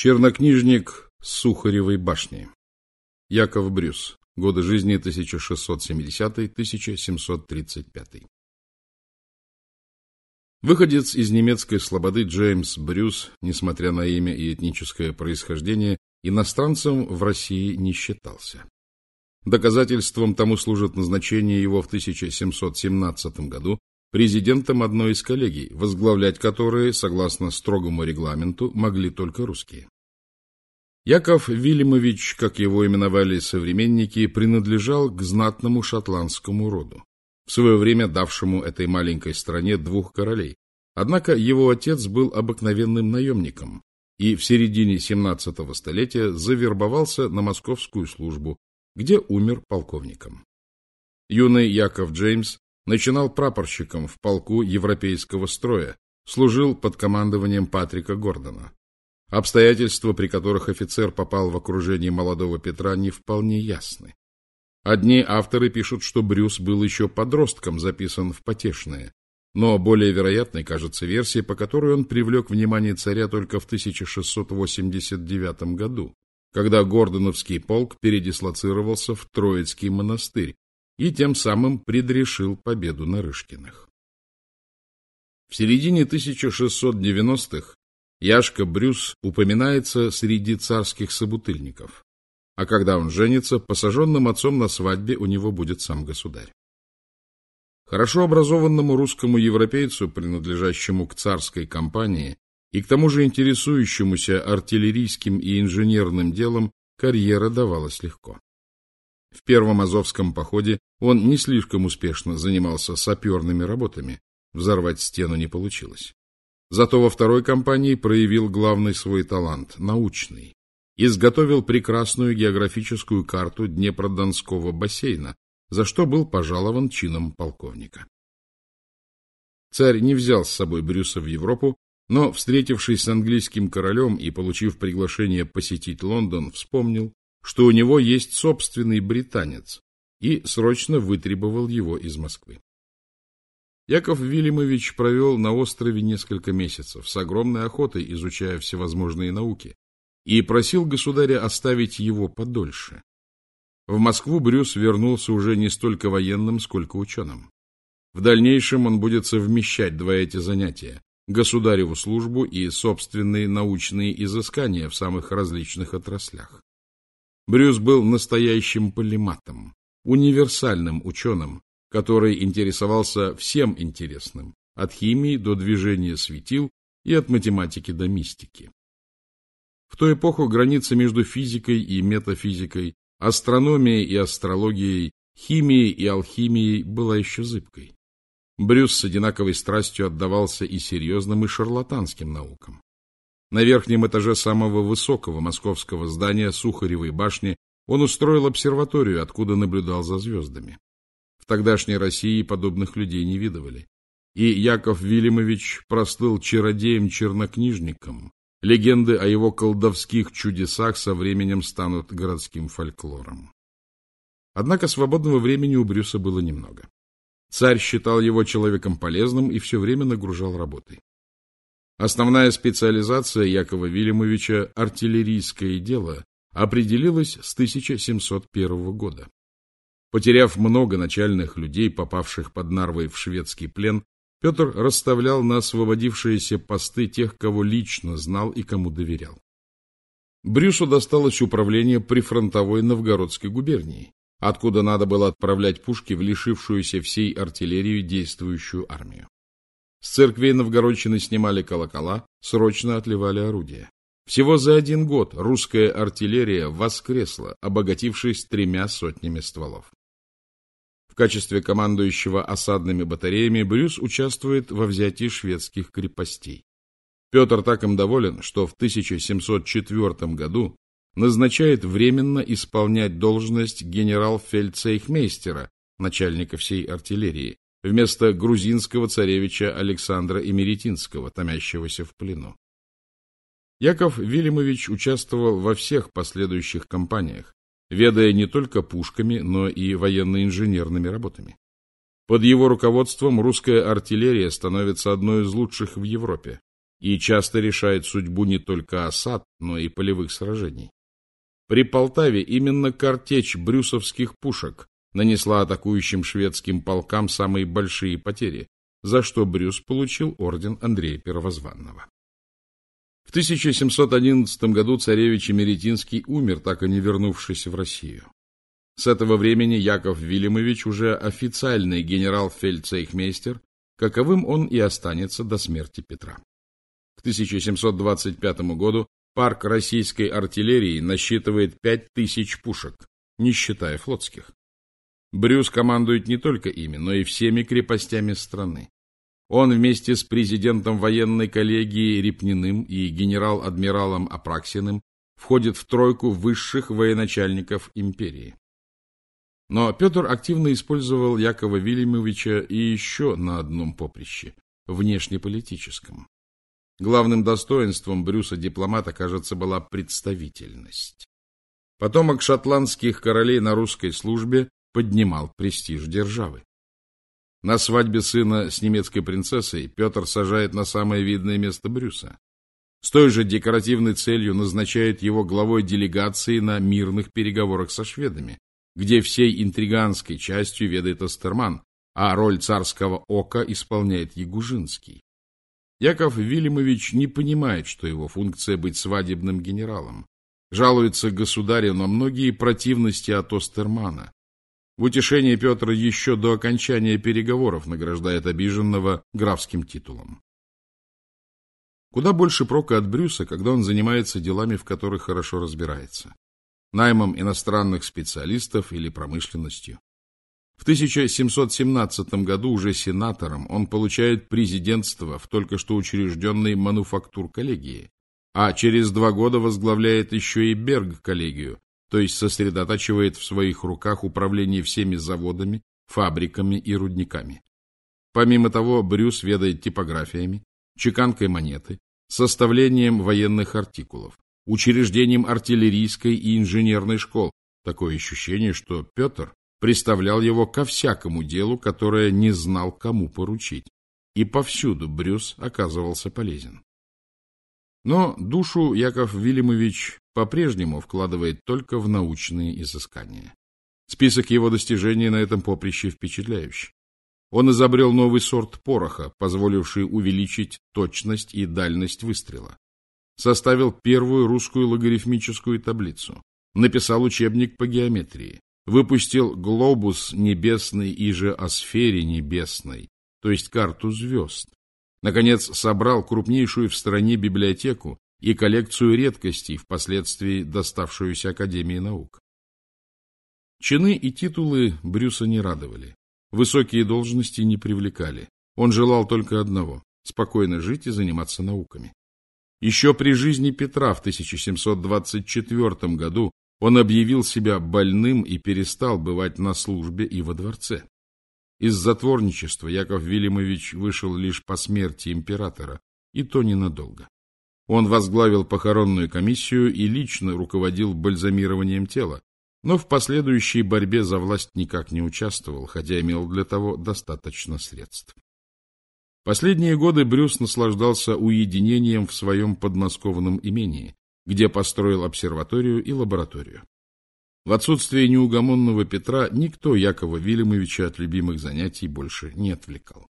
Чернокнижник Сухаревой башни. Яков Брюс. Годы жизни 1670-1735. Выходец из немецкой слободы Джеймс Брюс, несмотря на имя и этническое происхождение, иностранцем в России не считался. Доказательством тому служит назначение его в 1717 году президентом одной из коллегий, возглавлять которые, согласно строгому регламенту, могли только русские. Яков Вильямович, как его именовали современники, принадлежал к знатному шотландскому роду, в свое время давшему этой маленькой стране двух королей. Однако его отец был обыкновенным наемником и в середине 17-го столетия завербовался на московскую службу, где умер полковником. Юный Яков Джеймс начинал прапорщиком в полку европейского строя, служил под командованием Патрика Гордона. Обстоятельства, при которых офицер попал в окружение молодого Петра, не вполне ясны. Одни авторы пишут, что Брюс был еще подростком записан в потешное, но более вероятной кажется версия, по которой он привлек внимание царя только в 1689 году, когда Гордоновский полк передислоцировался в Троицкий монастырь и тем самым предрешил победу Нарышкиных. В середине 1690-х Яшка Брюс упоминается среди царских собутыльников, а когда он женится, посаженным отцом на свадьбе у него будет сам государь. Хорошо образованному русскому европейцу, принадлежащему к царской компании и к тому же интересующемуся артиллерийским и инженерным делом, карьера давалась легко. В первом Азовском походе он не слишком успешно занимался саперными работами, взорвать стену не получилось. Зато во второй кампании проявил главный свой талант – научный. Изготовил прекрасную географическую карту Днепродонского бассейна, за что был пожалован чином полковника. Царь не взял с собой Брюса в Европу, но, встретившись с английским королем и получив приглашение посетить Лондон, вспомнил, что у него есть собственный британец, и срочно вытребовал его из Москвы. Яков Вильямович провел на острове несколько месяцев, с огромной охотой изучая всевозможные науки, и просил государя оставить его подольше. В Москву Брюс вернулся уже не столько военным, сколько ученым. В дальнейшем он будет совмещать два эти занятия – государеву службу и собственные научные изыскания в самых различных отраслях. Брюс был настоящим полиматом, универсальным ученым, который интересовался всем интересным, от химии до движения светил и от математики до мистики. В ту эпоху граница между физикой и метафизикой, астрономией и астрологией, химией и алхимией была еще зыбкой. Брюс с одинаковой страстью отдавался и серьезным, и шарлатанским наукам. На верхнем этаже самого высокого московского здания Сухаревой башни он устроил обсерваторию, откуда наблюдал за звездами тогдашней России подобных людей не видывали. И Яков Вильямович простыл чародеем-чернокнижником. Легенды о его колдовских чудесах со временем станут городским фольклором. Однако свободного времени у Брюса было немного. Царь считал его человеком полезным и все время нагружал работой. Основная специализация Якова Вильямовича, артиллерийское дело, определилась с 1701 года. Потеряв много начальных людей, попавших под Нарвой в шведский плен, Петр расставлял на освободившиеся посты тех, кого лично знал и кому доверял. Брюсу досталось управление прифронтовой Новгородской губернии, откуда надо было отправлять пушки в лишившуюся всей артиллерию действующую армию. Церквей Новгородчины снимали колокола, срочно отливали орудия. Всего за один год русская артиллерия воскресла, обогатившись тремя сотнями стволов качестве командующего осадными батареями Брюс участвует во взятии шведских крепостей. Петр так им доволен, что в 1704 году назначает временно исполнять должность генерал-фельдцейхмейстера, начальника всей артиллерии, вместо грузинского царевича Александра Эмеретинского, томящегося в плену. Яков Вильямович участвовал во всех последующих кампаниях, ведая не только пушками, но и военно-инженерными работами. Под его руководством русская артиллерия становится одной из лучших в Европе. и часто решает судьбу не только осад, но и полевых сражений. При Полтаве именно картечь брюсовских пушек нанесла атакующим шведским полкам самые большие потери, за что Брюс получил орден Андрея Первозванного. В 1711 году царевич Емеретинский умер, так и не вернувшись в Россию. С этого времени Яков Вильямович уже официальный генерал-фельдцейхмейстер, каковым он и останется до смерти Петра. К 1725 году парк российской артиллерии насчитывает 5000 пушек, не считая флотских. Брюс командует не только ими, но и всеми крепостями страны. Он вместе с президентом военной коллегии Репниным и генерал-адмиралом Апраксиным входит в тройку высших военачальников империи. Но Петр активно использовал Якова Вильямовича и еще на одном поприще – внешнеполитическом. Главным достоинством Брюса-дипломата, кажется, была представительность. Потомок шотландских королей на русской службе поднимал престиж державы. На свадьбе сына с немецкой принцессой Петр сажает на самое видное место Брюса. С той же декоративной целью назначает его главой делегации на мирных переговорах со шведами, где всей интриганской частью ведает Астерман, а роль царского ока исполняет Ягужинский. Яков Вильямович не понимает, что его функция быть свадебным генералом. Жалуется государю на многие противности от Остермана. В утешение Петр еще до окончания переговоров награждает обиженного графским титулом. Куда больше прока от Брюса, когда он занимается делами, в которых хорошо разбирается. Наймом иностранных специалистов или промышленностью. В 1717 году уже сенатором он получает президентство в только что учрежденной мануфактур-коллегии, а через два года возглавляет еще и Берг-коллегию, то есть сосредотачивает в своих руках управление всеми заводами, фабриками и рудниками. Помимо того, Брюс ведает типографиями, чеканкой монеты, составлением военных артикулов, учреждением артиллерийской и инженерной школ. Такое ощущение, что Петр приставлял его ко всякому делу, которое не знал, кому поручить. И повсюду Брюс оказывался полезен. Но душу Яков Вильямович по-прежнему вкладывает только в научные изыскания. Список его достижений на этом поприще впечатляющий. Он изобрел новый сорт пороха, позволивший увеличить точность и дальность выстрела. Составил первую русскую логарифмическую таблицу. Написал учебник по геометрии. Выпустил глобус небесный и же о сфере небесной, то есть карту звезд. Наконец, собрал крупнейшую в стране библиотеку и коллекцию редкостей, впоследствии доставшуюся Академии наук. Чины и титулы Брюса не радовали, высокие должности не привлекали. Он желал только одного – спокойно жить и заниматься науками. Еще при жизни Петра в 1724 году он объявил себя больным и перестал бывать на службе и во дворце. Из затворничества Яков Вильямович вышел лишь по смерти императора, и то ненадолго. Он возглавил похоронную комиссию и лично руководил бальзамированием тела, но в последующей борьбе за власть никак не участвовал, хотя имел для того достаточно средств. Последние годы Брюс наслаждался уединением в своем подмосковном имении, где построил обсерваторию и лабораторию. В отсутствие неугомонного Петра никто Якова Вильямовича от любимых занятий больше не отвлекал.